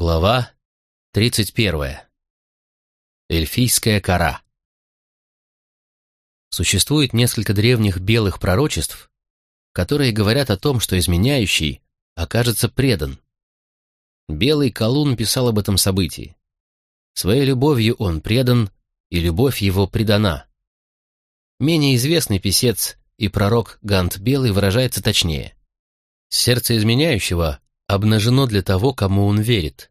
Глава 31. Эльфийская кора. Существует несколько древних белых пророчеств, которые говорят о том, что изменяющий окажется предан. Белый колун писал об этом событии. Своей любовью он предан, и любовь его предана. Менее известный писец и пророк Гант Белый выражается точнее. Сердце изменяющего обнажено для того, кому он верит.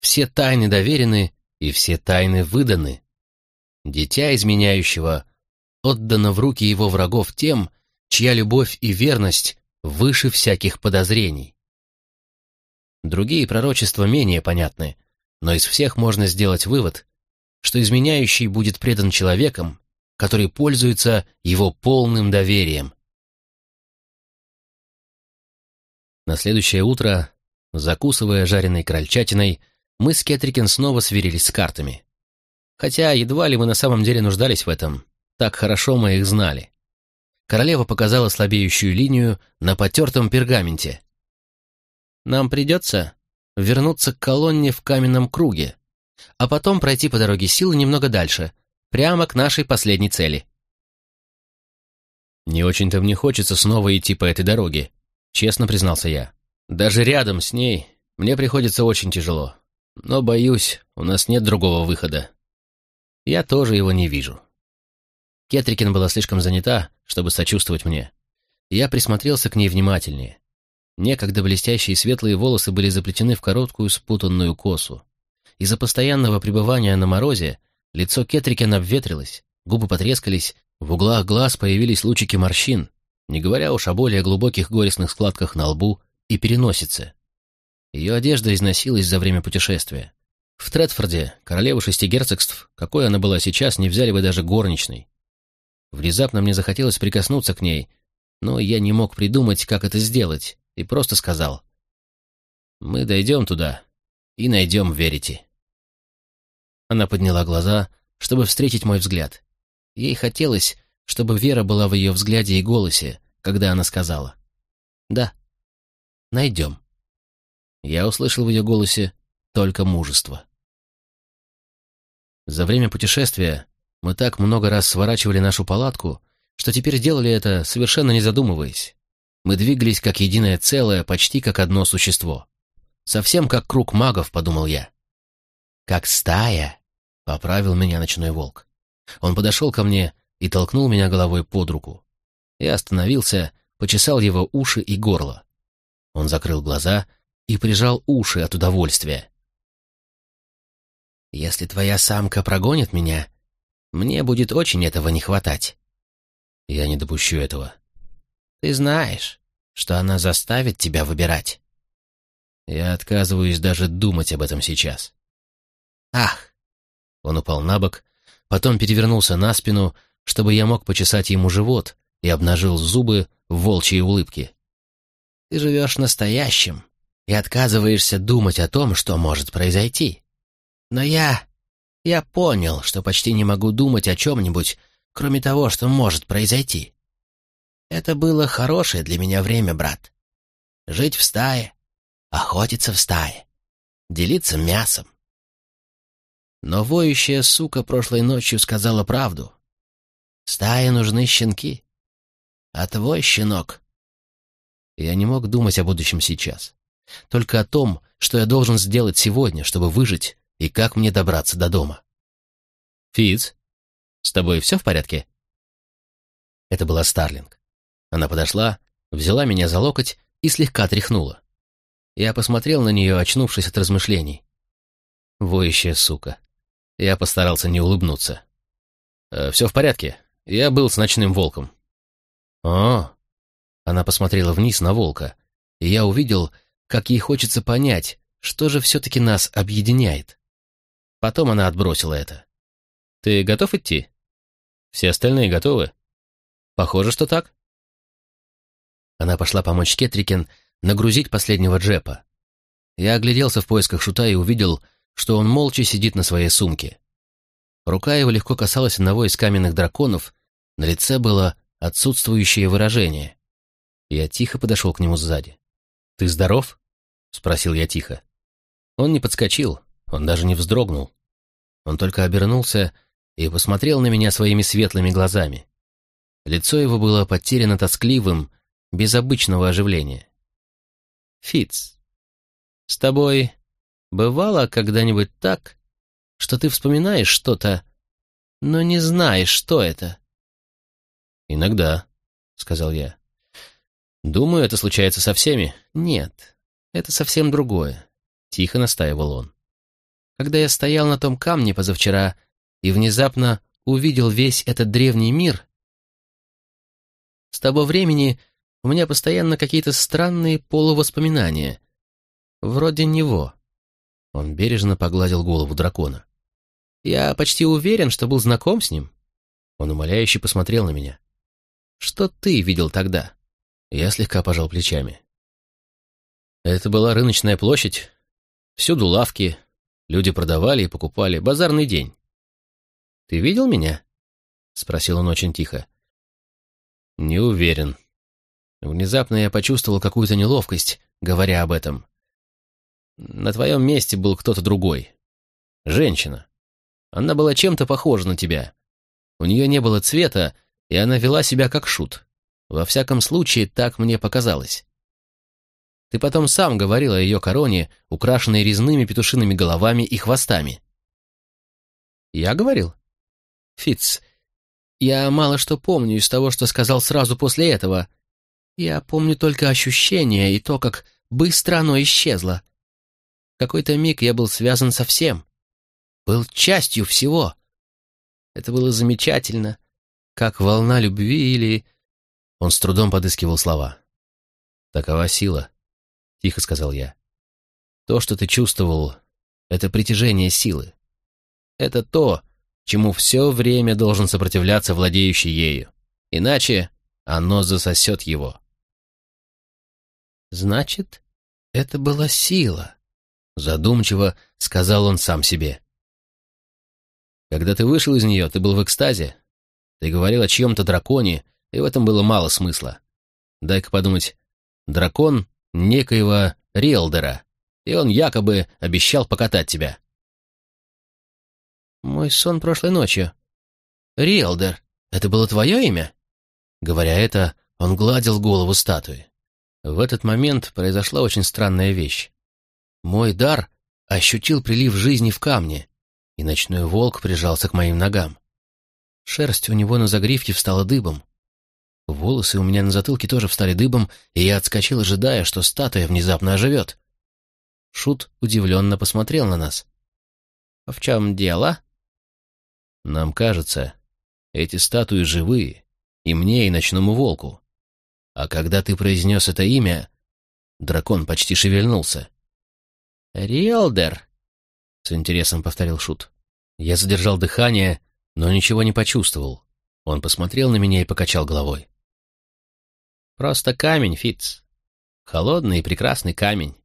Все тайны доверены, и все тайны выданы. Дитя изменяющего отдано в руки его врагов тем, чья любовь и верность выше всяких подозрений. Другие пророчества менее понятны, но из всех можно сделать вывод, что изменяющий будет предан человеком, который пользуется его полным доверием. На следующее утро, закусывая жареной крольчатиной, мы с Кетрикен снова сверились с картами. Хотя едва ли мы на самом деле нуждались в этом, так хорошо мы их знали. Королева показала слабеющую линию на потертом пергаменте. «Нам придется вернуться к колонне в каменном круге, а потом пройти по дороге силы немного дальше, прямо к нашей последней цели». «Не очень-то мне хочется снова идти по этой дороге», честно признался я. Даже рядом с ней мне приходится очень тяжело. Но, боюсь, у нас нет другого выхода. Я тоже его не вижу. Кетрикин была слишком занята, чтобы сочувствовать мне. Я присмотрелся к ней внимательнее. Некогда блестящие светлые волосы были заплетены в короткую спутанную косу. Из-за постоянного пребывания на морозе лицо Кетрикин обветрилось, губы потрескались, в углах глаз появились лучики морщин, не говоря уж о более глубоких горестных складках на лбу и переносице. Ее одежда износилась за время путешествия. В Тредфорде королеву шести герцогств, какой она была сейчас, не взяли бы даже горничной. Внезапно мне захотелось прикоснуться к ней, но я не мог придумать, как это сделать, и просто сказал. «Мы дойдем туда и найдем Верите». Она подняла глаза, чтобы встретить мой взгляд. Ей хотелось, чтобы Вера была в ее взгляде и голосе, когда она сказала «Да, найдем». Я услышал в ее голосе только мужество. За время путешествия мы так много раз сворачивали нашу палатку, что теперь делали это, совершенно не задумываясь. Мы двигались как единое целое, почти как одно существо. Совсем как круг магов, подумал я. Как стая, поправил меня ночной волк. Он подошел ко мне и толкнул меня головой под руку. Я остановился, почесал его уши и горло. Он закрыл глаза и прижал уши от удовольствия. «Если твоя самка прогонит меня, мне будет очень этого не хватать». «Я не допущу этого». «Ты знаешь, что она заставит тебя выбирать». «Я отказываюсь даже думать об этом сейчас». «Ах!» Он упал на бок, потом перевернулся на спину, чтобы я мог почесать ему живот, и обнажил зубы в волчьей улыбке. «Ты живешь настоящим и отказываешься думать о том, что может произойти. Но я... я понял, что почти не могу думать о чем-нибудь, кроме того, что может произойти. Это было хорошее для меня время, брат. Жить в стае, охотиться в стае, делиться мясом. Но воющая сука прошлой ночью сказала правду. Стае нужны щенки. А твой щенок... Я не мог думать о будущем сейчас. Только о том, что я должен сделать сегодня, чтобы выжить, и как мне добраться до дома. «Фиц, с тобой все в порядке?» Это была Старлинг. Она подошла, взяла меня за локоть и слегка тряхнула. Я посмотрел на нее, очнувшись от размышлений. Воющая сука. Я постарался не улыбнуться. «Э, «Все в порядке. Я был с ночным волком». «О!» Она посмотрела вниз на волка, и я увидел, как ей хочется понять, что же все-таки нас объединяет. Потом она отбросила это. «Ты готов идти? Все остальные готовы?» «Похоже, что так». Она пошла помочь Кетрикен нагрузить последнего джепа. Я огляделся в поисках шута и увидел, что он молча сидит на своей сумке. Рука его легко касалась одного из каменных драконов, на лице было отсутствующее выражение. Я тихо подошел к нему сзади. «Ты здоров?» — спросил я тихо. Он не подскочил, он даже не вздрогнул. Он только обернулся и посмотрел на меня своими светлыми глазами. Лицо его было потеряно тоскливым, без обычного оживления. Фиц, с тобой бывало когда-нибудь так, что ты вспоминаешь что-то, но не знаешь, что это?» «Иногда», — сказал я. «Думаю, это случается со всеми». «Нет, это совсем другое», — тихо настаивал он. «Когда я стоял на том камне позавчера и внезапно увидел весь этот древний мир, с того времени у меня постоянно какие-то странные полувоспоминания. Вроде него». Он бережно погладил голову дракона. «Я почти уверен, что был знаком с ним». Он умоляюще посмотрел на меня. «Что ты видел тогда?» Я слегка пожал плечами. Это была рыночная площадь. Всюду лавки. Люди продавали и покупали. Базарный день. «Ты видел меня?» — спросил он очень тихо. «Не уверен». Внезапно я почувствовал какую-то неловкость, говоря об этом. На твоем месте был кто-то другой. Женщина. Она была чем-то похожа на тебя. У нее не было цвета, и она вела себя как шут. Во всяком случае, так мне показалось. Ты потом сам говорил о ее короне, украшенной резными петушиными головами и хвостами. Я говорил? Фиц, я мало что помню из того, что сказал сразу после этого. Я помню только ощущение и то, как быстро оно исчезло какой-то миг я был связан со всем. Был частью всего. Это было замечательно, как волна любви или... Он с трудом подыскивал слова. «Такова сила», — тихо сказал я. «То, что ты чувствовал, — это притяжение силы. Это то, чему все время должен сопротивляться владеющий ею. Иначе оно засосет его». «Значит, это была сила», Задумчиво сказал он сам себе. Когда ты вышел из нее, ты был в экстазе. Ты говорил о чьем-то драконе, и в этом было мало смысла. Дай-ка подумать. Дракон некоего Риэлдера, и он якобы обещал покатать тебя. Мой сон прошлой ночью. Риэлдер, это было твое имя? Говоря это, он гладил голову статуи. В этот момент произошла очень странная вещь. Мой дар ощутил прилив жизни в камне, и ночной волк прижался к моим ногам. Шерсть у него на загривке встала дыбом. Волосы у меня на затылке тоже встали дыбом, и я отскочил, ожидая, что статуя внезапно оживет. Шут удивленно посмотрел на нас. «А «В чем дело?» «Нам кажется, эти статуи живые, и мне, и ночному волку. А когда ты произнес это имя, дракон почти шевельнулся. «Риэлдер», — с интересом повторил Шут. Я задержал дыхание, но ничего не почувствовал. Он посмотрел на меня и покачал головой. «Просто камень, Фитц. Холодный и прекрасный камень.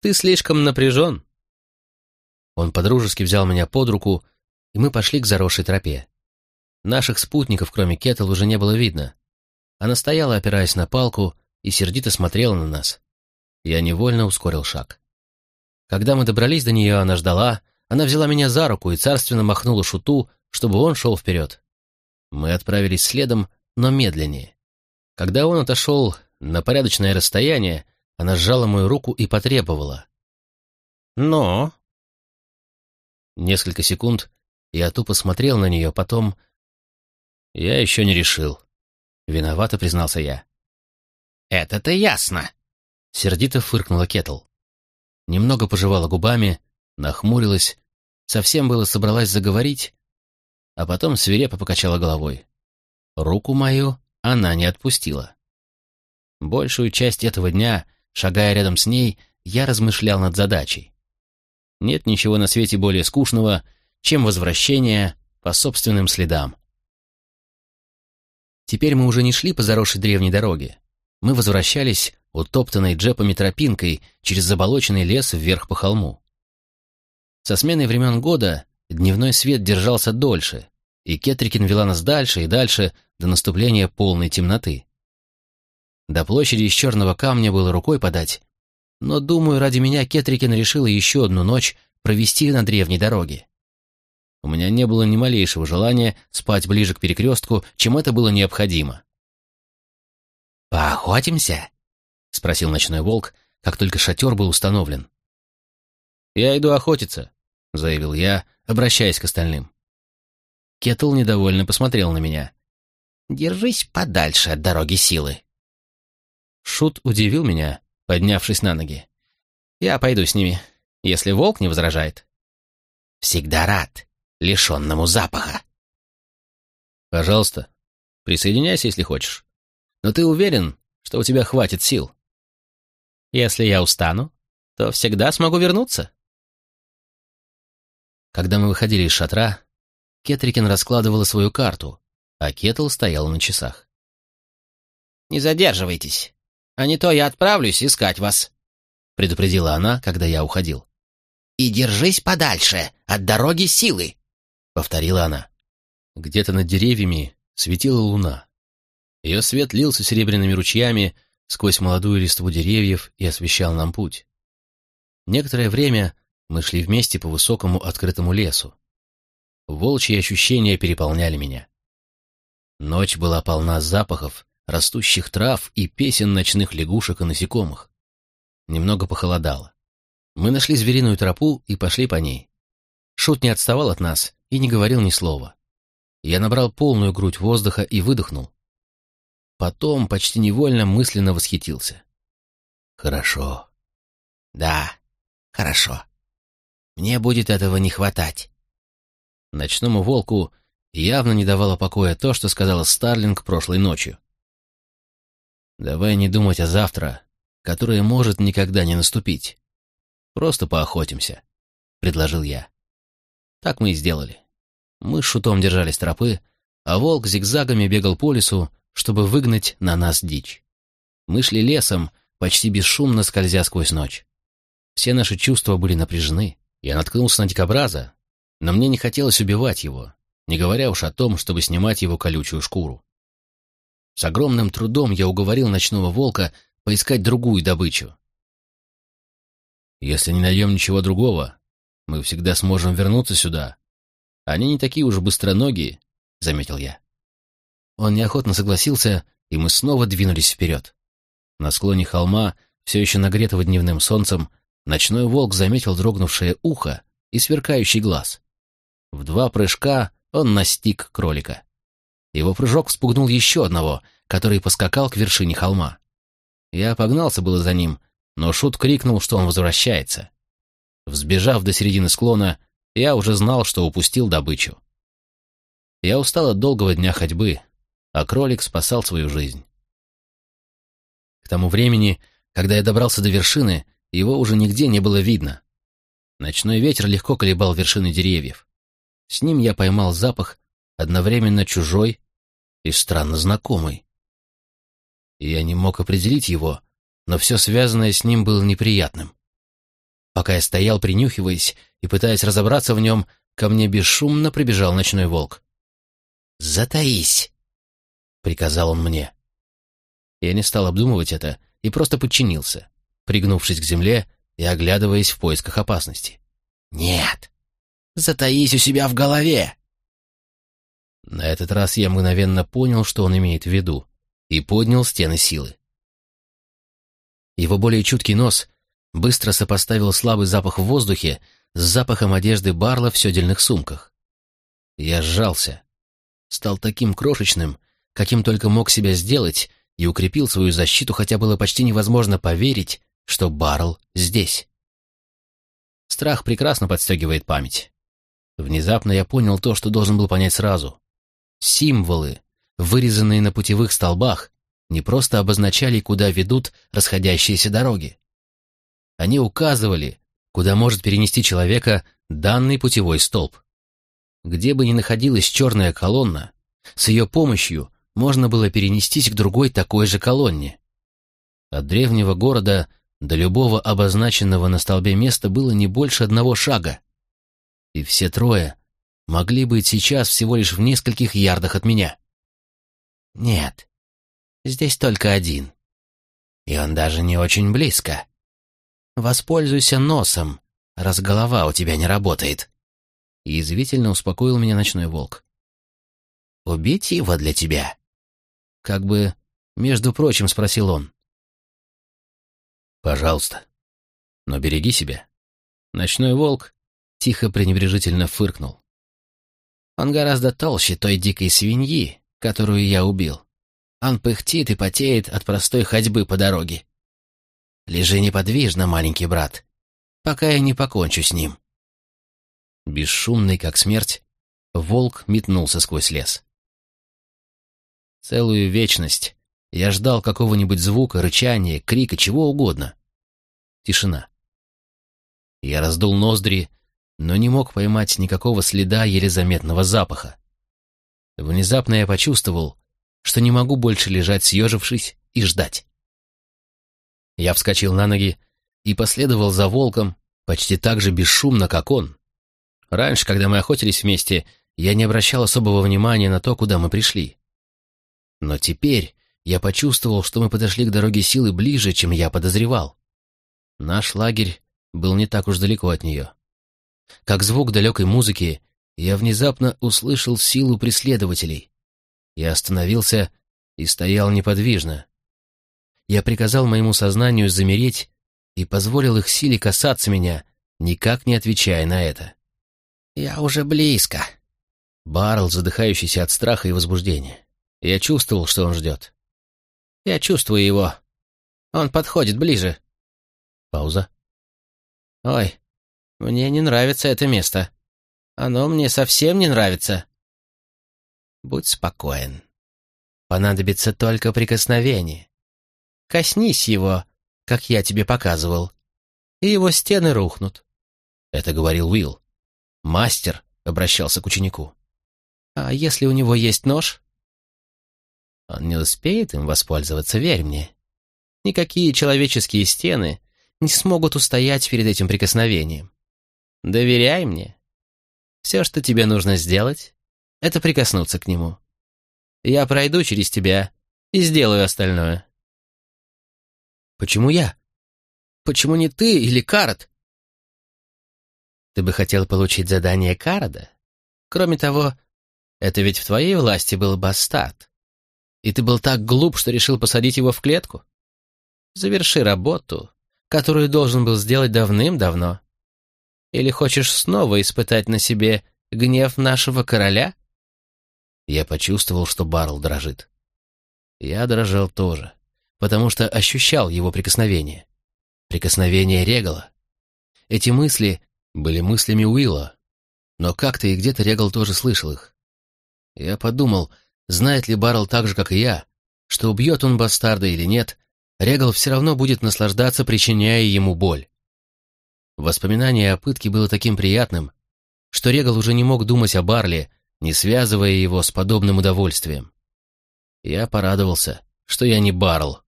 Ты слишком напряжен». Он подружески взял меня под руку, и мы пошли к заросшей тропе. Наших спутников, кроме Кетл, уже не было видно. Она стояла, опираясь на палку, и сердито смотрела на нас. Я невольно ускорил шаг. Когда мы добрались до нее, она ждала, она взяла меня за руку и царственно махнула шуту, чтобы он шел вперед. Мы отправились следом, но медленнее. Когда он отошел на порядочное расстояние, она сжала мою руку и потребовала. «Но...» Несколько секунд я тупо смотрел на нее, потом... «Я еще не решил». Виновато признался я. «Это-то ясно!» Сердито фыркнула Кетл немного пожевала губами, нахмурилась, совсем было собралась заговорить, а потом свирепо покачала головой. Руку мою она не отпустила. Большую часть этого дня, шагая рядом с ней, я размышлял над задачей. Нет ничего на свете более скучного, чем возвращение по собственным следам. Теперь мы уже не шли по заросшей древней дороге. Мы возвращались утоптанной джепами тропинкой через заболоченный лес вверх по холму. Со сменой времен года дневной свет держался дольше, и Кетрикин вела нас дальше и дальше до наступления полной темноты. До площади из черного камня было рукой подать, но, думаю, ради меня Кетрикин решила еще одну ночь провести на древней дороге. У меня не было ни малейшего желания спать ближе к перекрестку, чем это было необходимо. «Поохотимся?» — спросил ночной волк, как только шатер был установлен. «Я иду охотиться», — заявил я, обращаясь к остальным. Кетл недовольно посмотрел на меня. «Держись подальше от дороги силы». Шут удивил меня, поднявшись на ноги. «Я пойду с ними, если волк не возражает». «Всегда рад лишенному запаха». «Пожалуйста, присоединяйся, если хочешь. Но ты уверен, что у тебя хватит сил?» «Если я устану, то всегда смогу вернуться». Когда мы выходили из шатра, Кетрикин раскладывала свою карту, а Кетл стоял на часах. «Не задерживайтесь, а не то я отправлюсь искать вас», — предупредила она, когда я уходил. «И держись подальше от дороги силы», — повторила она. Где-то над деревьями светила луна. Ее свет лился серебряными ручьями сквозь молодую листву деревьев и освещал нам путь. Некоторое время мы шли вместе по высокому открытому лесу. Волчьи ощущения переполняли меня. Ночь была полна запахов, растущих трав и песен ночных лягушек и насекомых. Немного похолодало. Мы нашли звериную тропу и пошли по ней. Шут не отставал от нас и не говорил ни слова. Я набрал полную грудь воздуха и выдохнул. Потом почти невольно мысленно восхитился. «Хорошо. Да, хорошо. Мне будет этого не хватать. Ночному волку явно не давало покоя то, что сказала Старлинг прошлой ночью. «Давай не думать о завтра, которое может никогда не наступить. Просто поохотимся», — предложил я. Так мы и сделали. Мы с шутом держались тропы, а волк зигзагами бегал по лесу, чтобы выгнать на нас дичь. Мы шли лесом, почти бесшумно скользя сквозь ночь. Все наши чувства были напряжены. Я наткнулся на дикобраза, но мне не хотелось убивать его, не говоря уж о том, чтобы снимать его колючую шкуру. С огромным трудом я уговорил ночного волка поискать другую добычу. Если не найдем ничего другого, мы всегда сможем вернуться сюда. Они не такие уж быстроногие, — заметил я. Он неохотно согласился, и мы снова двинулись вперед. На склоне холма, все еще нагретого дневным солнцем, ночной волк заметил дрогнувшее ухо и сверкающий глаз. В два прыжка он настиг кролика. Его прыжок вспугнул еще одного, который поскакал к вершине холма. Я погнался было за ним, но Шут крикнул, что он возвращается. Взбежав до середины склона, я уже знал, что упустил добычу. Я устал от долгого дня ходьбы, а кролик спасал свою жизнь. К тому времени, когда я добрался до вершины, его уже нигде не было видно. Ночной ветер легко колебал вершины деревьев. С ним я поймал запах, одновременно чужой и странно знакомый. Я не мог определить его, но все связанное с ним было неприятным. Пока я стоял, принюхиваясь и пытаясь разобраться в нем, ко мне бесшумно прибежал ночной волк. «Затаись!» — приказал он мне. Я не стал обдумывать это и просто подчинился, пригнувшись к земле и оглядываясь в поисках опасности. «Нет, Затаись у себя в голове!» На этот раз я мгновенно понял, что он имеет в виду, и поднял стены силы. Его более чуткий нос быстро сопоставил слабый запах в воздухе с запахом одежды Барла в седельных сумках. Я сжался, стал таким крошечным, каким только мог себя сделать, и укрепил свою защиту, хотя было почти невозможно поверить, что Барл здесь. Страх прекрасно подстегивает память. Внезапно я понял то, что должен был понять сразу. Символы, вырезанные на путевых столбах, не просто обозначали, куда ведут расходящиеся дороги. Они указывали, куда может перенести человека данный путевой столб. Где бы ни находилась черная колонна, с ее помощью можно было перенестись к другой такой же колонне. От древнего города до любого обозначенного на столбе места было не больше одного шага и все трое могли быть сейчас всего лишь в нескольких ярдах от меня. Нет, здесь только один. И он даже не очень близко. Воспользуйся носом, раз голова у тебя не работает. Язвительно успокоил меня ночной волк. Убить его для тебя? Как бы, между прочим, спросил он. Пожалуйста. Но береги себя. Ночной волк тихо пренебрежительно фыркнул. Он гораздо толще той дикой свиньи, которую я убил. Он пыхтит и потеет от простой ходьбы по дороге. Лежи неподвижно, маленький брат, пока я не покончу с ним. Бесшумный, как смерть, волк метнулся сквозь лес. Целую вечность я ждал какого-нибудь звука, рычания, крика, чего угодно. Тишина. Я раздул ноздри, но не мог поймать никакого следа еле заметного запаха. Внезапно я почувствовал, что не могу больше лежать съежившись и ждать. Я вскочил на ноги и последовал за волком почти так же бесшумно, как он. Раньше, когда мы охотились вместе, я не обращал особого внимания на то, куда мы пришли. Но теперь я почувствовал, что мы подошли к дороге силы ближе, чем я подозревал. Наш лагерь был не так уж далеко от нее. Как звук далекой музыки, я внезапно услышал силу преследователей. Я остановился и стоял неподвижно. Я приказал моему сознанию замереть и позволил их силе касаться меня, никак не отвечая на это. «Я уже близко», — Барл, задыхающийся от страха и возбуждения. Я чувствовал, что он ждет. «Я чувствую его. Он подходит ближе». Пауза. «Ой, мне не нравится это место. Оно мне совсем не нравится. Будь спокоен. Понадобится только прикосновение. Коснись его, как я тебе показывал, и его стены рухнут. Это говорил Уилл. Мастер обращался к ученику. А если у него есть нож? Он не успеет им воспользоваться, верь мне. Никакие человеческие стены не смогут устоять перед этим прикосновением. Доверяй мне. Все, что тебе нужно сделать, это прикоснуться к нему. Я пройду через тебя и сделаю остальное. Почему я? Почему не ты или Карат? Ты бы хотел получить задание Карада? Кроме того, это ведь в твоей власти был бастард. И ты был так глуп, что решил посадить его в клетку? Заверши работу, которую должен был сделать давным-давно. Или хочешь снова испытать на себе гнев нашего короля? Я почувствовал, что Барл дрожит. Я дрожал тоже, потому что ощущал его прикосновение. Прикосновение Регала. Эти мысли были мыслями Уилла, но как-то и где-то Регал тоже слышал их. Я подумал, знает ли Барл так же, как и я, что убьет он бастарда или нет, Регал все равно будет наслаждаться, причиняя ему боль. Воспоминание о пытке было таким приятным, что Регал уже не мог думать о Барле, не связывая его с подобным удовольствием. Я порадовался, что я не Барл.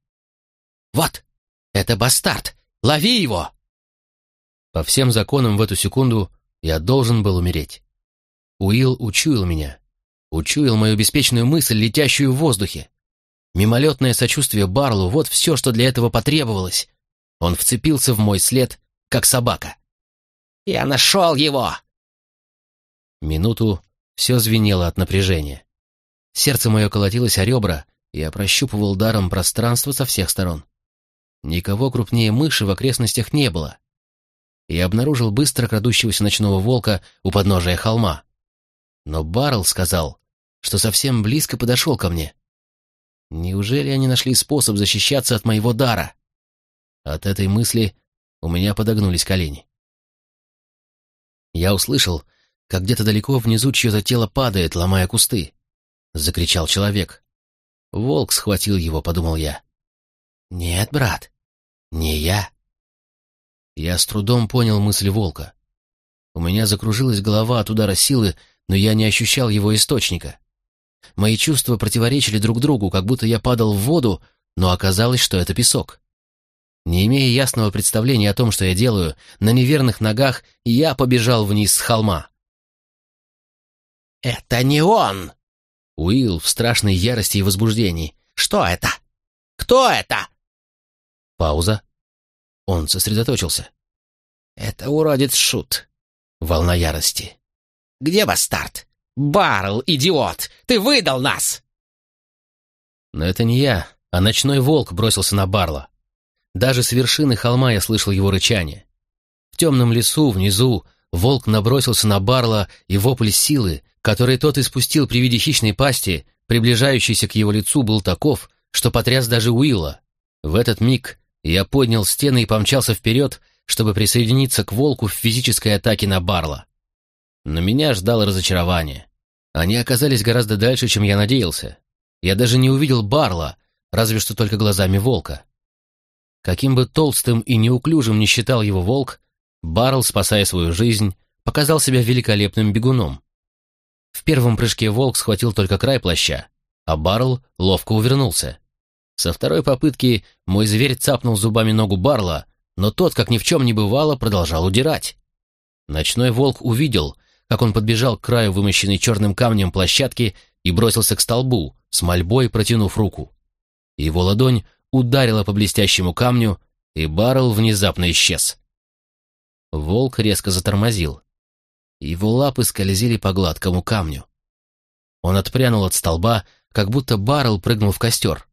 «Вот, это бастард! Лови его!» По всем законам в эту секунду я должен был умереть. Уилл учуял меня, учуял мою беспечную мысль, летящую в воздухе. Мимолетное сочувствие Барлу — вот все, что для этого потребовалось. Он вцепился в мой след как собака. «Я нашел его!» Минуту все звенело от напряжения. Сердце мое колотилось о ребра, я прощупывал даром пространство со всех сторон. Никого крупнее мыши в окрестностях не было. Я обнаружил быстро крадущегося ночного волка у подножия холма. Но Баррел сказал, что совсем близко подошел ко мне. Неужели они нашли способ защищаться от моего дара? От этой мысли у меня подогнулись колени. Я услышал, как где-то далеко внизу чье-то тело падает, ломая кусты. Закричал человек. Волк схватил его, подумал я. «Нет, брат, не я». Я с трудом понял мысль волка. У меня закружилась голова от удара силы, но я не ощущал его источника. Мои чувства противоречили друг другу, как будто я падал в воду, но оказалось, что это песок. Не имея ясного представления о том, что я делаю, на неверных ногах я побежал вниз с холма. «Это не он!» Уилл в страшной ярости и возбуждении. «Что это? Кто это?» Пауза. Он сосредоточился. «Это уродец Шут!» Волна ярости. «Где бастард? Баррел, идиот! Ты выдал нас!» Но это не я, а ночной волк бросился на Барла. Даже с вершины холма я слышал его рычание. В темном лесу, внизу, волк набросился на Барла, и вопль силы, который тот испустил при виде хищной пасти, приближающийся к его лицу, был таков, что потряс даже Уилла. В этот миг я поднял стены и помчался вперед, чтобы присоединиться к волку в физической атаке на Барла. Но меня ждало разочарование. Они оказались гораздо дальше, чем я надеялся. Я даже не увидел Барла, разве что только глазами волка. Каким бы толстым и неуклюжим ни считал его волк, Барл, спасая свою жизнь, показал себя великолепным бегуном. В первом прыжке волк схватил только край плаща, а Барл ловко увернулся. Со второй попытки мой зверь цапнул зубами ногу Барла, но тот, как ни в чем не бывало, продолжал удирать. Ночной волк увидел, как он подбежал к краю вымощенной черным камнем площадки и бросился к столбу, с мольбой протянув руку. Его ладонь ударила по блестящему камню, и Баррел внезапно исчез. Волк резко затормозил. Его лапы скользили по гладкому камню. Он отпрянул от столба, как будто Баррел прыгнул в костер.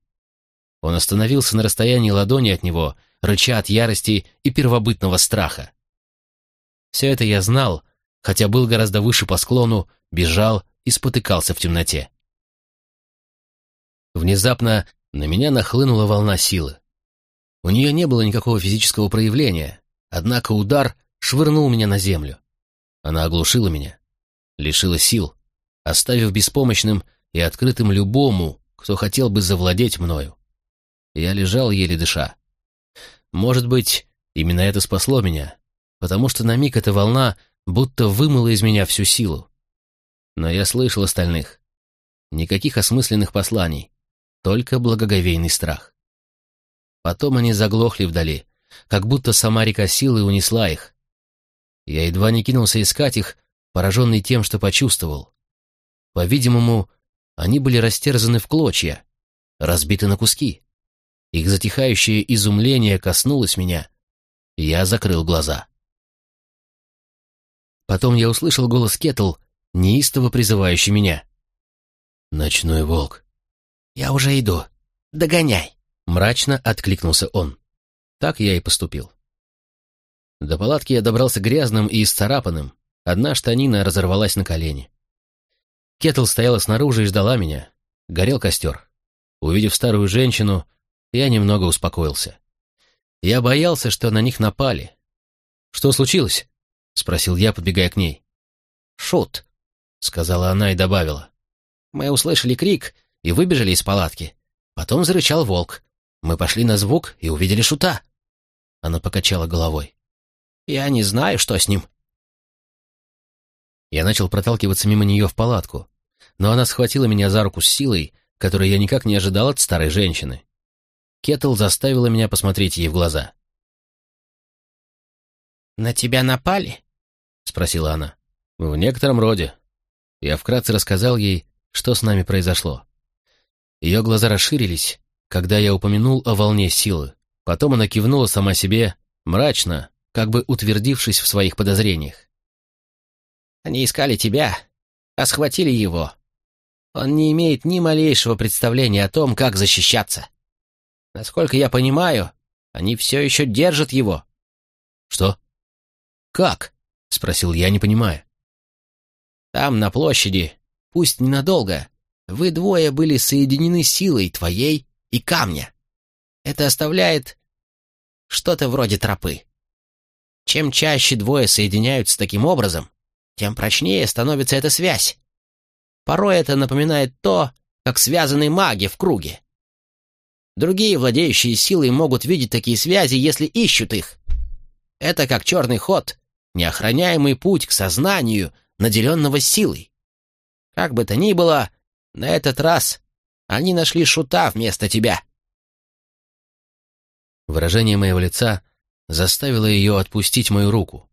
Он остановился на расстоянии ладони от него, рыча от ярости и первобытного страха. Все это я знал, хотя был гораздо выше по склону, бежал и спотыкался в темноте. Внезапно на меня нахлынула волна силы. У нее не было никакого физического проявления, однако удар швырнул меня на землю. Она оглушила меня, лишила сил, оставив беспомощным и открытым любому, кто хотел бы завладеть мною. Я лежал, еле дыша. Может быть, именно это спасло меня, потому что на миг эта волна будто вымыла из меня всю силу. Но я слышал остальных. Никаких осмысленных посланий, только благоговейный страх. Потом они заглохли вдали, как будто сама река силы унесла их. Я едва не кинулся искать их, пораженный тем, что почувствовал. По-видимому, они были растерзаны в клочья, разбиты на куски. Их затихающее изумление коснулось меня, и я закрыл глаза. Потом я услышал голос Кетл, неистово призывающий меня. «Ночной волк». «Я уже иду. Догоняй!» Мрачно откликнулся он. Так я и поступил. До палатки я добрался грязным и исцарапанным. Одна штанина разорвалась на колени. Кетл стояла снаружи и ждала меня. Горел костер. Увидев старую женщину, я немного успокоился. Я боялся, что на них напали. «Что случилось?» — спросил я, подбегая к ней. «Шут», — сказала она и добавила. «Мы услышали крик и выбежали из палатки. Потом зарычал волк. Мы пошли на звук и увидели шута». Она покачала головой. «Я не знаю, что с ним». Я начал проталкиваться мимо нее в палатку, но она схватила меня за руку с силой, которой я никак не ожидал от старой женщины. Кетл заставила меня посмотреть ей в глаза. «На тебя напали?» — спросила она. «В некотором роде». Я вкратце рассказал ей, что с нами произошло. Ее глаза расширились, когда я упомянул о волне силы. Потом она кивнула сама себе, мрачно, как бы утвердившись в своих подозрениях. «Они искали тебя, а схватили его. Он не имеет ни малейшего представления о том, как защищаться. Насколько я понимаю, они все еще держат его». «Что? Как?» — спросил я, не понимая. «Там, на площади, пусть ненадолго, вы двое были соединены силой твоей и камня. Это оставляет что-то вроде тропы. Чем чаще двое соединяются таким образом, тем прочнее становится эта связь. Порой это напоминает то, как связаны маги в круге. Другие, владеющие силой, могут видеть такие связи, если ищут их. Это как черный ход, неохраняемый путь к сознанию, наделенного силой. Как бы то ни было, на этот раз они нашли шута вместо тебя. Выражение моего лица заставило ее отпустить мою руку.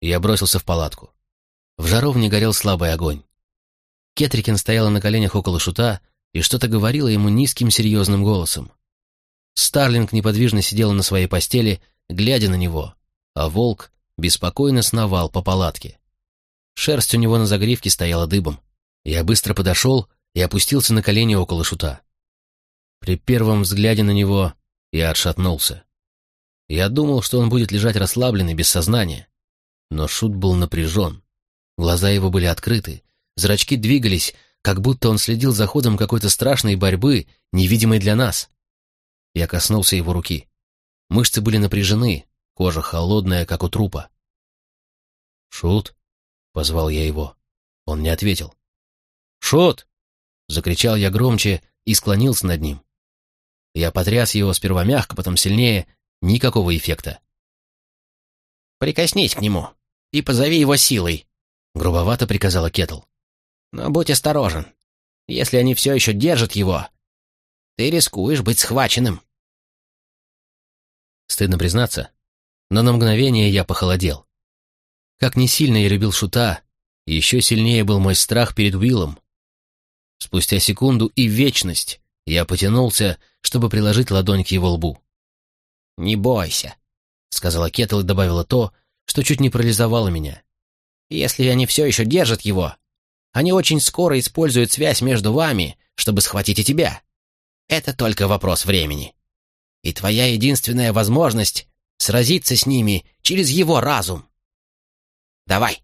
Я бросился в палатку. В жаровне горел слабый огонь. Кетрикин стояла на коленях около шута и что-то говорила ему низким серьезным голосом. Старлинг неподвижно сидела на своей постели глядя на него, а волк беспокойно сновал по палатке. Шерсть у него на загривке стояла дыбом. Я быстро подошел и опустился на колени около шута. При первом взгляде на него я отшатнулся. Я думал, что он будет лежать расслабленный, без сознания. Но шут был напряжен. Глаза его были открыты, зрачки двигались, как будто он следил за ходом какой-то страшной борьбы, невидимой для нас. Я коснулся его руки. Мышцы были напряжены, кожа холодная, как у трупа. «Шут?» — позвал я его. Он не ответил. «Шут!» — закричал я громче и склонился над ним. Я потряс его сперва мягко, потом сильнее. Никакого эффекта. «Прикоснись к нему и позови его силой», — грубовато приказала Кетл. «Но будь осторожен. Если они все еще держат его, ты рискуешь быть схваченным». Стыдно признаться, но на мгновение я похолодел. Как не сильно я любил Шута, еще сильнее был мой страх перед Уиллом. Спустя секунду и вечность я потянулся, чтобы приложить ладонь к его лбу. «Не бойся», — сказала Кетл и добавила то, что чуть не парализовало меня. «Если они все еще держат его, они очень скоро используют связь между вами, чтобы схватить и тебя. Это только вопрос времени. И твоя единственная возможность — сразиться с ними через его разум. Давай!»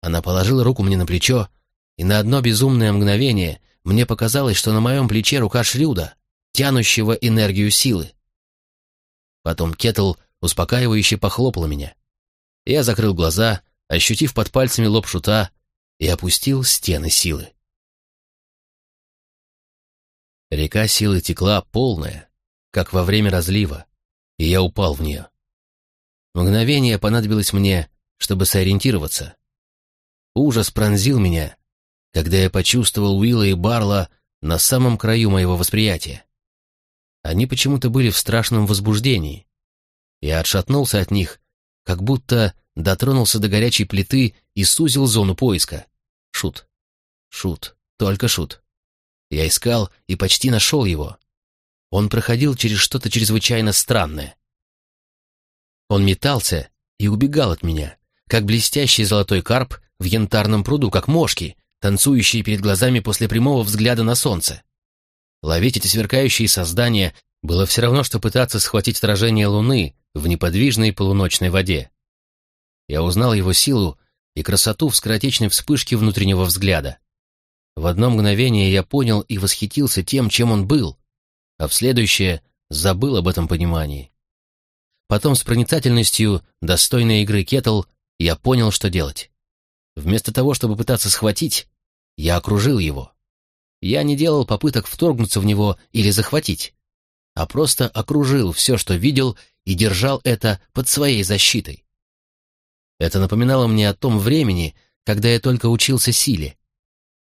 Она положила руку мне на плечо, и на одно безумное мгновение мне показалось, что на моем плече рука Шрюда, тянущего энергию силы. Потом Кетл успокаивающе похлопала меня. Я закрыл глаза, ощутив под пальцами лоб шута, и опустил стены силы. Река силы текла полная, как во время разлива, и я упал в нее. Мгновение понадобилось мне, чтобы сориентироваться. Ужас пронзил меня, когда я почувствовал Уилла и Барла на самом краю моего восприятия. Они почему-то были в страшном возбуждении. Я отшатнулся от них, как будто дотронулся до горячей плиты и сузил зону поиска. Шут. Шут. Только шут. Я искал и почти нашел его. Он проходил через что-то чрезвычайно странное. Он метался и убегал от меня, как блестящий золотой карп в янтарном пруду, как мошки, танцующие перед глазами после прямого взгляда на солнце. Ловить эти сверкающие создания было все равно, что пытаться схватить отражение луны в неподвижной полуночной воде. Я узнал его силу и красоту в скоротечной вспышке внутреннего взгляда. В одно мгновение я понял и восхитился тем, чем он был, а в следующее забыл об этом понимании. Потом с проницательностью, достойной игры Кетл, я понял, что делать. Вместо того, чтобы пытаться схватить, я окружил его. Я не делал попыток вторгнуться в него или захватить, а просто окружил все, что видел, и держал это под своей защитой. Это напоминало мне о том времени, когда я только учился силе.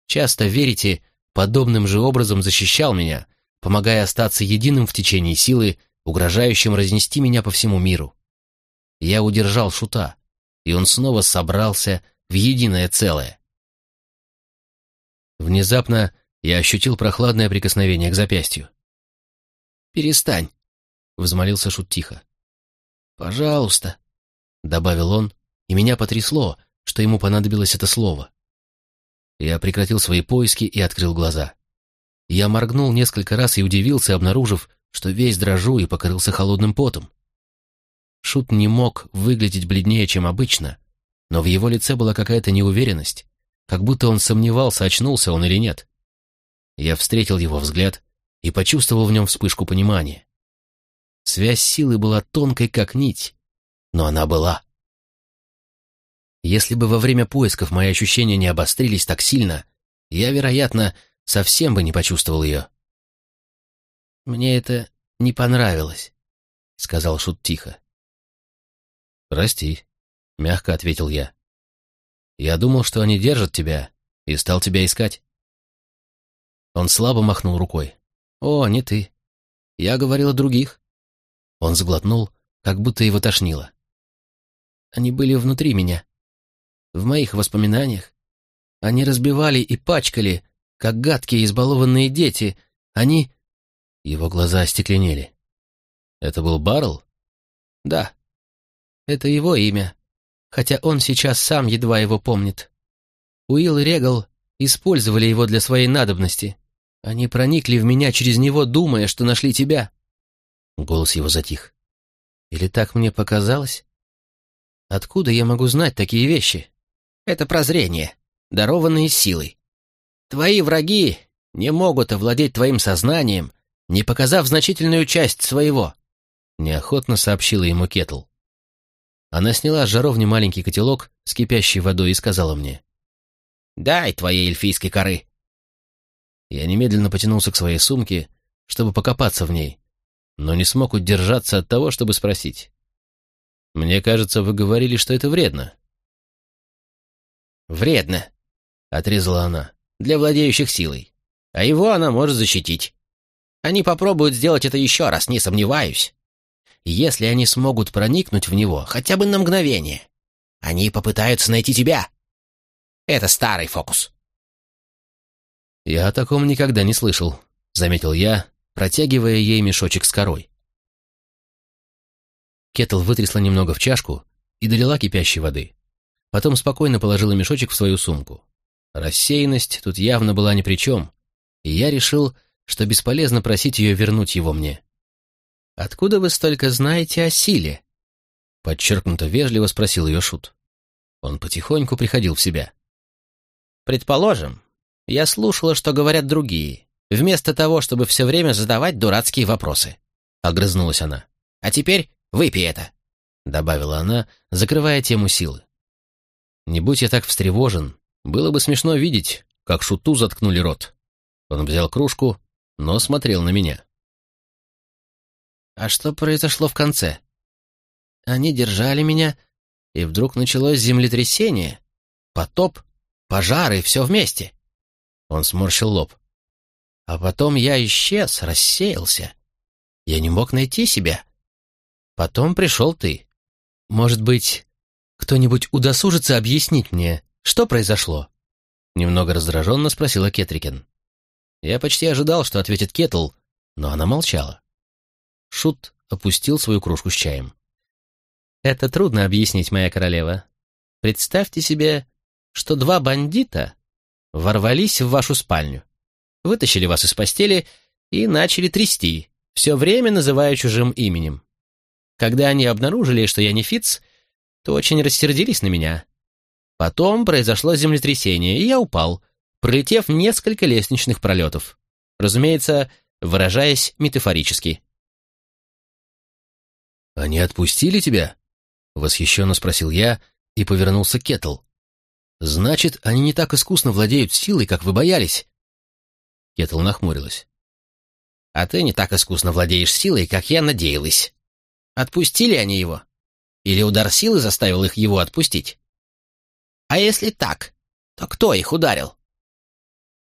Часто, верите, подобным же образом защищал меня, помогая остаться единым в течение силы, угрожающим разнести меня по всему миру. Я удержал шута, и он снова собрался в единое целое. Внезапно я ощутил прохладное прикосновение к запястью. «Перестань», — взмолился Шут тихо. «Пожалуйста», — добавил он, и меня потрясло, что ему понадобилось это слово. Я прекратил свои поиски и открыл глаза. Я моргнул несколько раз и удивился, обнаружив, что весь дрожу и покрылся холодным потом. Шут не мог выглядеть бледнее, чем обычно, но в его лице была какая-то неуверенность, как будто он сомневался, очнулся он или нет. Я встретил его взгляд и почувствовал в нем вспышку понимания. Связь силы была тонкой, как нить, но она была. Если бы во время поисков мои ощущения не обострились так сильно, я, вероятно, совсем бы не почувствовал ее. «Мне это не понравилось», — сказал Шут тихо. «Прости», мягко ответил я. Я думал, что они держат тебя, и стал тебя искать. Он слабо махнул рукой. О, не ты. Я говорил о других. Он сглотнул, как будто его тошнило. Они были внутри меня. В моих воспоминаниях. Они разбивали и пачкали, как гадкие избалованные дети. Они... Его глаза остекленели. Это был Баррел? Да, это его имя, хотя он сейчас сам едва его помнит. Уилл и Регал использовали его для своей надобности. Они проникли в меня через него, думая, что нашли тебя. Голос его затих. Или так мне показалось? Откуда я могу знать такие вещи? Это прозрение, дарованное силой. Твои враги не могут овладеть твоим сознанием, не показав значительную часть своего, — неохотно сообщила ему Кетл. Она сняла с жаровни маленький котелок с кипящей водой и сказала мне. «Дай твоей эльфийской коры». Я немедленно потянулся к своей сумке, чтобы покопаться в ней, но не смог удержаться от того, чтобы спросить. «Мне кажется, вы говорили, что это вредно». «Вредно», — отрезала она, — «для владеющих силой. А его она может защитить. Они попробуют сделать это еще раз, не сомневаюсь. Если они смогут проникнуть в него хотя бы на мгновение, они попытаются найти тебя. Это старый фокус». «Я о таком никогда не слышал», — заметил я, протягивая ей мешочек с корой. Кетл вытрясла немного в чашку и долила кипящей воды. Потом спокойно положила мешочек в свою сумку. Рассеянность тут явно была ни при чем, и я решил, что бесполезно просить ее вернуть его мне. «Откуда вы столько знаете о силе?» Подчеркнуто вежливо спросил ее Шут. Он потихоньку приходил в себя. «Предположим, я слушала, что говорят другие, вместо того, чтобы все время задавать дурацкие вопросы», — огрызнулась она. «А теперь выпей это», — добавила она, закрывая тему силы. Не будь я так встревожен, было бы смешно видеть, как шуту заткнули рот. Он взял кружку, но смотрел на меня. «А что произошло в конце?» «Они держали меня, и вдруг началось землетрясение, потоп, пожары и все вместе». Он сморщил лоб. «А потом я исчез, рассеялся. Я не мог найти себя. Потом пришел ты. Может быть, кто-нибудь удосужится объяснить мне, что произошло?» Немного раздраженно спросила Кетрикен. Я почти ожидал, что ответит Кетл, но она молчала. Шут опустил свою кружку с чаем. «Это трудно объяснить, моя королева. Представьте себе, что два бандита ворвались в вашу спальню, вытащили вас из постели и начали трясти, все время называя чужим именем. Когда они обнаружили, что я не Фиц, то очень рассердились на меня. Потом произошло землетрясение, и я упал, пролетев несколько лестничных пролетов. Разумеется, выражаясь метафорически. «Они отпустили тебя?» — восхищенно спросил я и повернулся к Кетл. «Значит, они не так искусно владеют силой, как вы боялись?» Кетл нахмурилась. «А ты не так искусно владеешь силой, как я надеялась. Отпустили они его? Или удар силы заставил их его отпустить? А если так, то кто их ударил?»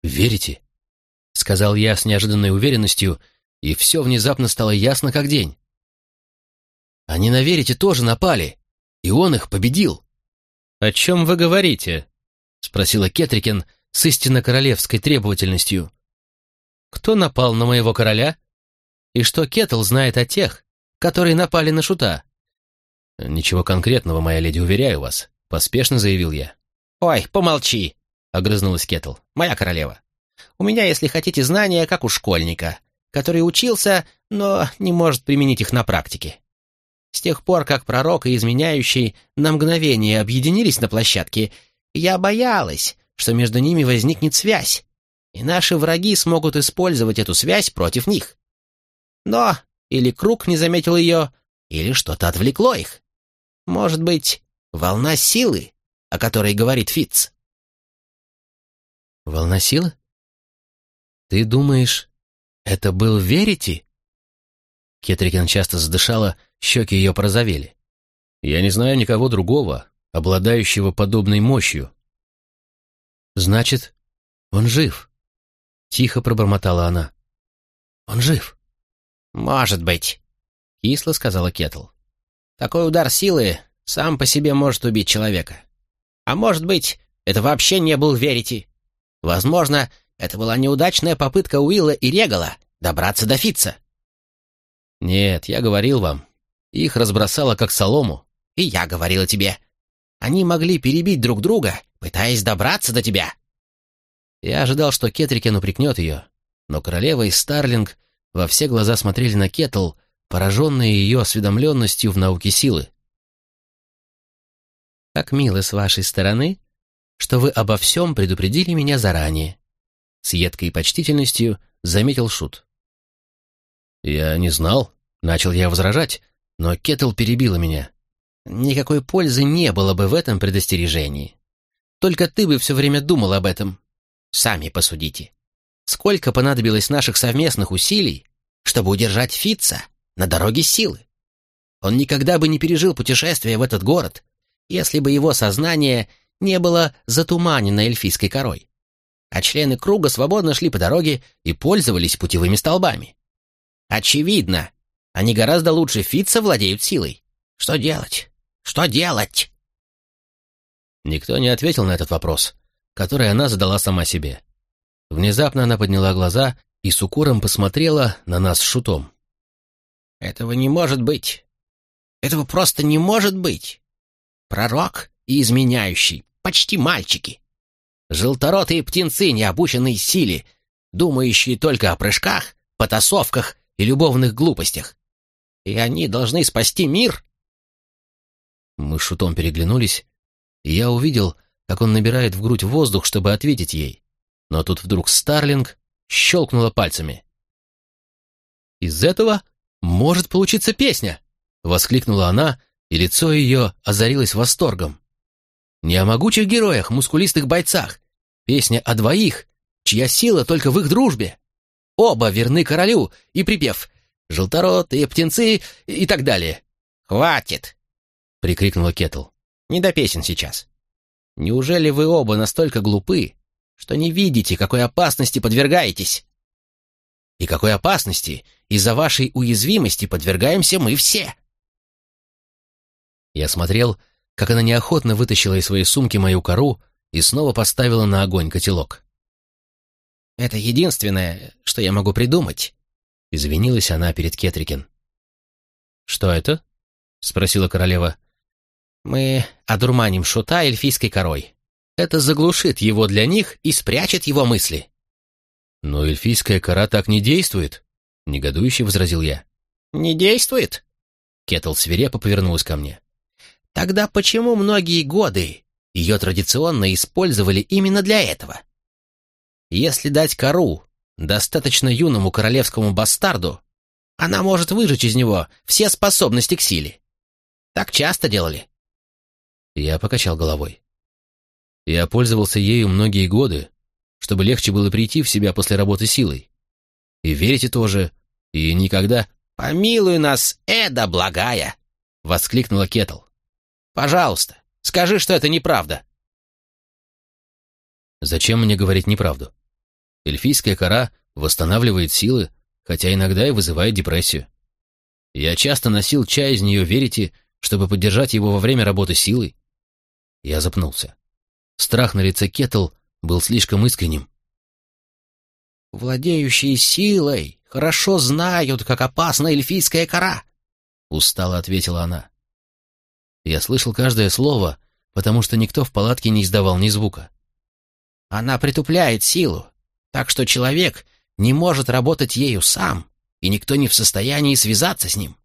«Верите?» — сказал я с неожиданной уверенностью, и все внезапно стало ясно как день. Они на верите тоже напали, и он их победил. «О чем вы говорите?» — спросила Кетрикен с истинно королевской требовательностью. «Кто напал на моего короля? И что Кетл знает о тех, которые напали на Шута?» «Ничего конкретного, моя леди, уверяю вас», — поспешно заявил я. «Ой, помолчи!» — огрызнулась Кетл. «Моя королева, у меня, если хотите, знания, как у школьника, который учился, но не может применить их на практике. С тех пор, как пророк и изменяющий на мгновение объединились на площадке, я боялась, что между ними возникнет связь, и наши враги смогут использовать эту связь против них. Но или круг не заметил ее, или что-то отвлекло их. Может быть, волна силы, о которой говорит Фитц. Волна силы? Ты думаешь, это был Верити? Кетрикин часто задышала, щеки ее порозовели. Я не знаю никого другого, обладающего подобной мощью. Значит, он жив. Тихо пробормотала она. Он жив. Может быть, кисло сказала Кетл. Такой удар силы сам по себе может убить человека. А может быть, это вообще не был Верити. Возможно, это была неудачная попытка Уилла и Регала добраться до Фитца. «Нет, я говорил вам, Их разбросало как солому. И я говорила тебе. Они могли перебить друг друга, пытаясь добраться до тебя. Я ожидал, что Кетрикен упрекнет ее, но королева и Старлинг во все глаза смотрели на Кетл, пораженные ее осведомленностью в науке силы. «Как мило с вашей стороны, что вы обо всем предупредили меня заранее», с едкой почтительностью заметил Шут. «Я не знал», — начал я возражать, но Кетл перебила меня. «Никакой пользы не было бы в этом предостережении. Только ты бы все время думал об этом. Сами посудите. Сколько понадобилось наших совместных усилий, чтобы удержать Фитца на дороге силы? Он никогда бы не пережил путешествие в этот город, если бы его сознание не было затуманено эльфийской корой. А члены круга свободно шли по дороге и пользовались путевыми столбами. Очевидно, они гораздо лучше Фитца владеют силой. Что делать? Что делать? Никто не ответил на этот вопрос, который она задала сама себе. Внезапно она подняла глаза и с укором посмотрела на нас с шутом. «Этого не может быть! Этого просто не может быть! Пророк и изменяющий, почти мальчики! Желторотые птенцы, не обученные силе, думающие только о прыжках, потасовках и любовных глупостях. И они должны спасти мир?» Мы шутом переглянулись, и я увидел, как он набирает в грудь воздух, чтобы ответить ей. Но тут вдруг Старлинг щелкнула пальцами. «Из этого может получиться песня!» — воскликнула она, и лицо ее озарилось восторгом. «Не о могучих героях, мускулистых бойцах. Песня о двоих, чья сила только в их дружбе. Оба верны королю, и припев «Желторотые птенцы» и так далее». «Хватит!» — прикрикнула Кетл. «Не до песен сейчас. Неужели вы оба настолько глупы, что не видите, какой опасности подвергаетесь. И какой опасности из-за вашей уязвимости подвергаемся мы все. Я смотрел, как она неохотно вытащила из своей сумки мою кору и снова поставила на огонь котелок. «Это единственное, что я могу придумать», — извинилась она перед Кетрикен. «Что это?» — спросила королева. «Мы одурманим шута эльфийской корой. Это заглушит его для них и спрячет его мысли. «Но эльфийская кора так не действует», — негодующе возразил я. «Не действует?» Кетл свирепо повернулась ко мне. «Тогда почему многие годы ее традиционно использовали именно для этого? Если дать кору достаточно юному королевскому бастарду, она может выжечь из него все способности к силе. Так часто делали». Я покачал головой. Я пользовался ею многие годы, чтобы легче было прийти в себя после работы силой. И верите тоже, и никогда... «Помилуй нас, Эда благая!» — воскликнула Кетл. «Пожалуйста, скажи, что это неправда». Зачем мне говорить неправду? Эльфийская кора восстанавливает силы, хотя иногда и вызывает депрессию. Я часто носил чай из нее, верите, чтобы поддержать его во время работы силой. Я запнулся. Страх на лице Кетл был слишком искренним. «Владеющие силой хорошо знают, как опасна эльфийская кора», — устало ответила она. Я слышал каждое слово, потому что никто в палатке не издавал ни звука. «Она притупляет силу, так что человек не может работать ею сам, и никто не в состоянии связаться с ним.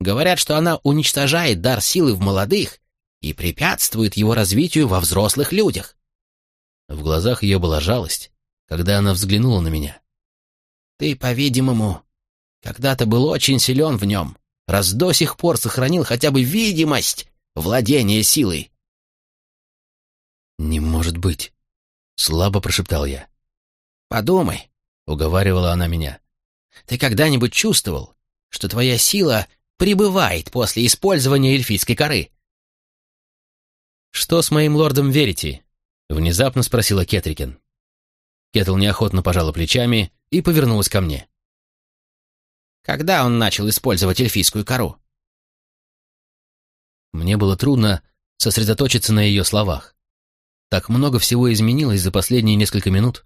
Говорят, что она уничтожает дар силы в молодых и препятствует его развитию во взрослых людях. В глазах ее была жалость, когда она взглянула на меня. «Ты, по-видимому, когда-то был очень силен в нем, раз до сих пор сохранил хотя бы видимость владения силой». «Не может быть», — слабо прошептал я. «Подумай», — уговаривала она меня. «Ты когда-нибудь чувствовал, что твоя сила пребывает после использования эльфийской коры?» «Что с моим лордом верите?» — внезапно спросила Кетрикен. Кетл неохотно пожала плечами и повернулась ко мне. «Когда он начал использовать эльфийскую кору?» Мне было трудно сосредоточиться на ее словах. Так много всего изменилось за последние несколько минут.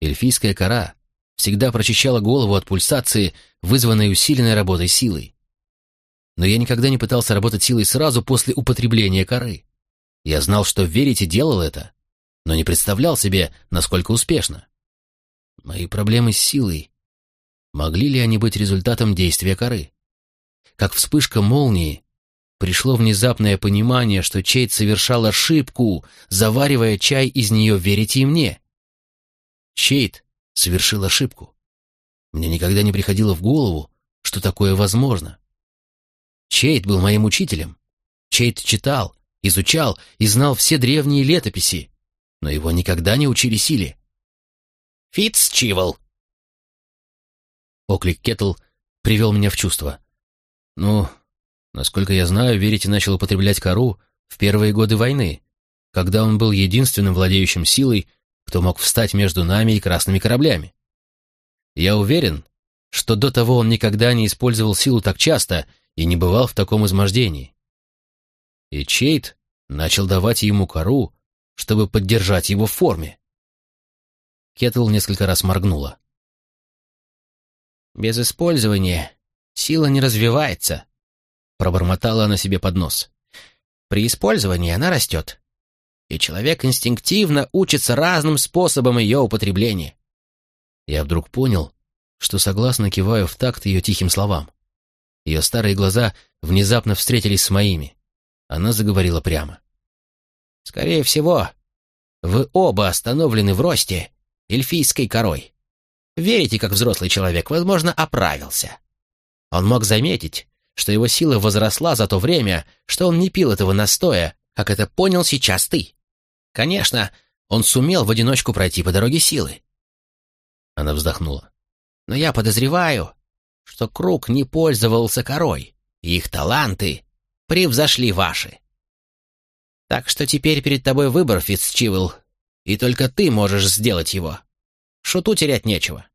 Эльфийская кора всегда прочищала голову от пульсации, вызванной усиленной работой силой. но я никогда не пытался работать силой сразу после употребления коры. Я знал, что верить и делал это, но не представлял себе, насколько успешно. Мои проблемы с силой. Могли ли они быть результатом действия коры? Как вспышка молнии, пришло внезапное понимание, что Чейд совершал ошибку, заваривая чай из нее «верите и мне». Чейд совершил ошибку. Мне никогда не приходило в голову, что такое возможно. Чейд был моим учителем. Чейд читал, изучал и знал все древние летописи, но его никогда не учили силе. «Фитц Чивол!» Оклик Кеттл привел меня в чувство. «Ну, насколько я знаю, Верите начал употреблять кору в первые годы войны, когда он был единственным владеющим силой, кто мог встать между нами и красными кораблями. Я уверен, что до того он никогда не использовал силу так часто и не бывал в таком измождении. И Чейт начал давать ему кору, чтобы поддержать его в форме. Кетл несколько раз моргнула. «Без использования сила не развивается», — пробормотала она себе под нос. «При использовании она растет, и человек инстинктивно учится разным способам ее употребления. Я вдруг понял, что согласно киваю в такт ее тихим словам. Ее старые глаза внезапно встретились с моими. Она заговорила прямо. «Скорее всего, вы оба остановлены в росте эльфийской корой. Верите, как взрослый человек, возможно, оправился. Он мог заметить, что его сила возросла за то время, что он не пил этого настоя, как это понял сейчас ты. Конечно, он сумел в одиночку пройти по дороге силы. Она вздохнула. «Но я подозреваю, что круг не пользовался корой, и их таланты превзошли ваши. Так что теперь перед тобой выбор, Фицчивл, и только ты можешь сделать его. Шуту терять нечего.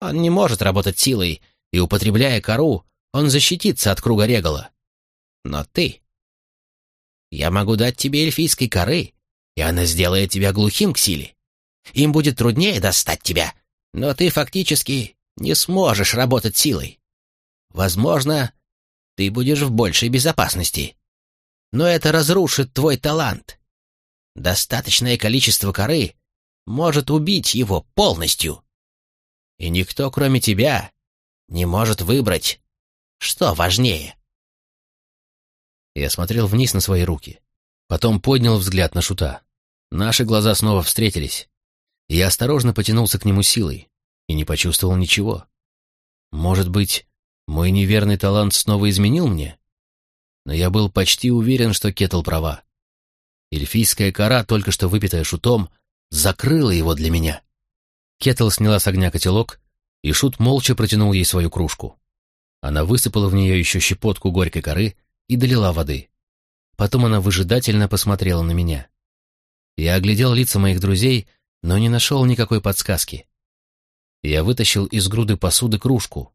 Он не может работать силой, и, употребляя кору, он защитится от круга Регала. Но ты... Я могу дать тебе эльфийской коры, и она сделает тебя глухим к силе. Им будет труднее достать тебя, но ты фактически не сможешь работать силой. Возможно, ты будешь в большей безопасности. Но это разрушит твой талант. Достаточное количество коры может убить его полностью. И никто, кроме тебя, не может выбрать, что важнее. Я смотрел вниз на свои руки, потом поднял взгляд на Шута. Наши глаза снова встретились. Я осторожно потянулся к нему силой и не почувствовал ничего. Может быть, мой неверный талант снова изменил мне? Но я был почти уверен, что Кетл права. Эльфийская кора, только что выпитая шутом, закрыла его для меня. Кетл сняла с огня котелок, и шут молча протянул ей свою кружку. Она высыпала в нее еще щепотку горькой коры и долила воды. Потом она выжидательно посмотрела на меня. Я оглядел лица моих друзей, но не нашел никакой подсказки. Я вытащил из груды посуды кружку.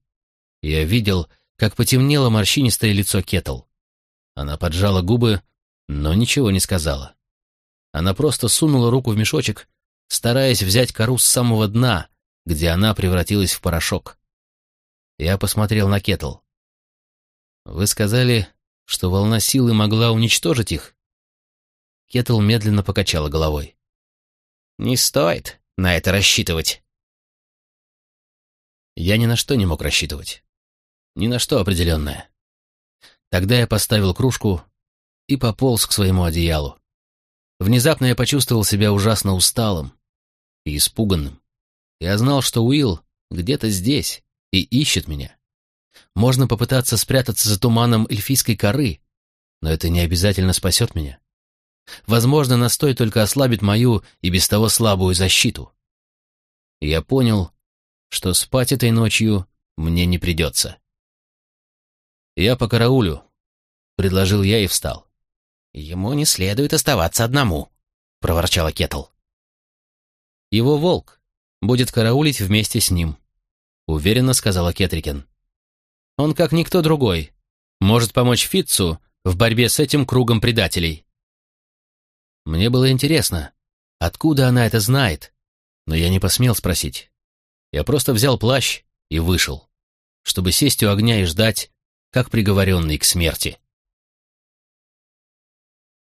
Я видел, как потемнело морщинистое лицо Кетл. Она поджала губы, но ничего не сказала. Она просто сунула руку в мешочек, стараясь взять кору с самого дна, где она превратилась в порошок. Я посмотрел на Кетл. «Вы сказали, что волна силы могла уничтожить их?» Кетл медленно покачала головой. Не стоит на это рассчитывать. Я ни на что не мог рассчитывать. Ни на что определенное. Тогда я поставил кружку и пополз к своему одеялу. Внезапно я почувствовал себя ужасно усталым и испуганным. Я знал, что Уилл где-то здесь и ищет меня. Можно попытаться спрятаться за туманом эльфийской коры, но это не обязательно спасет меня. Возможно, настой только ослабит мою и без того слабую защиту. я понял, что спать этой ночью мне не придется. «Я по караулю», — предложил я и встал. «Ему не следует оставаться одному», — проворчала Кетл. «Его волк будет караулить вместе с ним», — уверенно сказала Кетрикен. «Он, как никто другой, может помочь Фитцу в борьбе с этим кругом предателей». Мне было интересно, откуда она это знает, но я не посмел спросить. Я просто взял плащ и вышел, чтобы сесть у огня и ждать, как приговоренный к смерти.